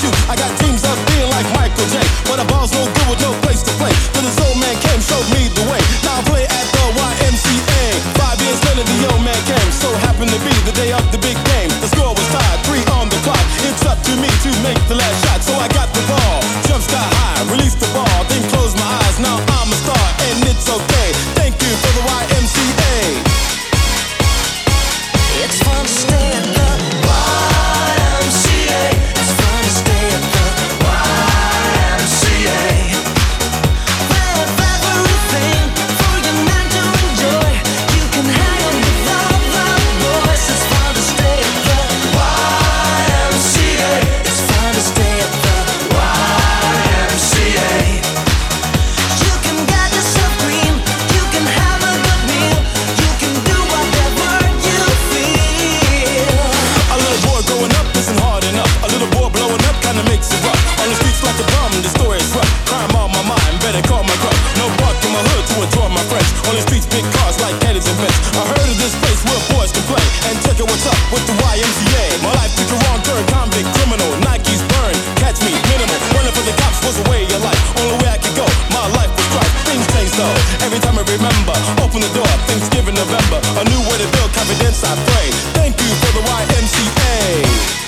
shoot. I got dreams of being like Michael J. But a ball's no good with no place to play. Till this old man came, showed me the way. Now I play at the YMCA. Five years later, the old man came. So happened to be the day of the big game. The score was tied, three on the clock. It's up to me to make the last shot. So I got the ball, jump sky high, release the Up with the YMCA? My life took a wrong turn, convict, criminal. Nikes burn, catch me, minimal. Running for the cops was a way of life. Only way I could go, my life was strife. Things change though, every time I remember. Open the door, Thanksgiving, November. A new way to build confidence, I pray. Thank you for the YMCA.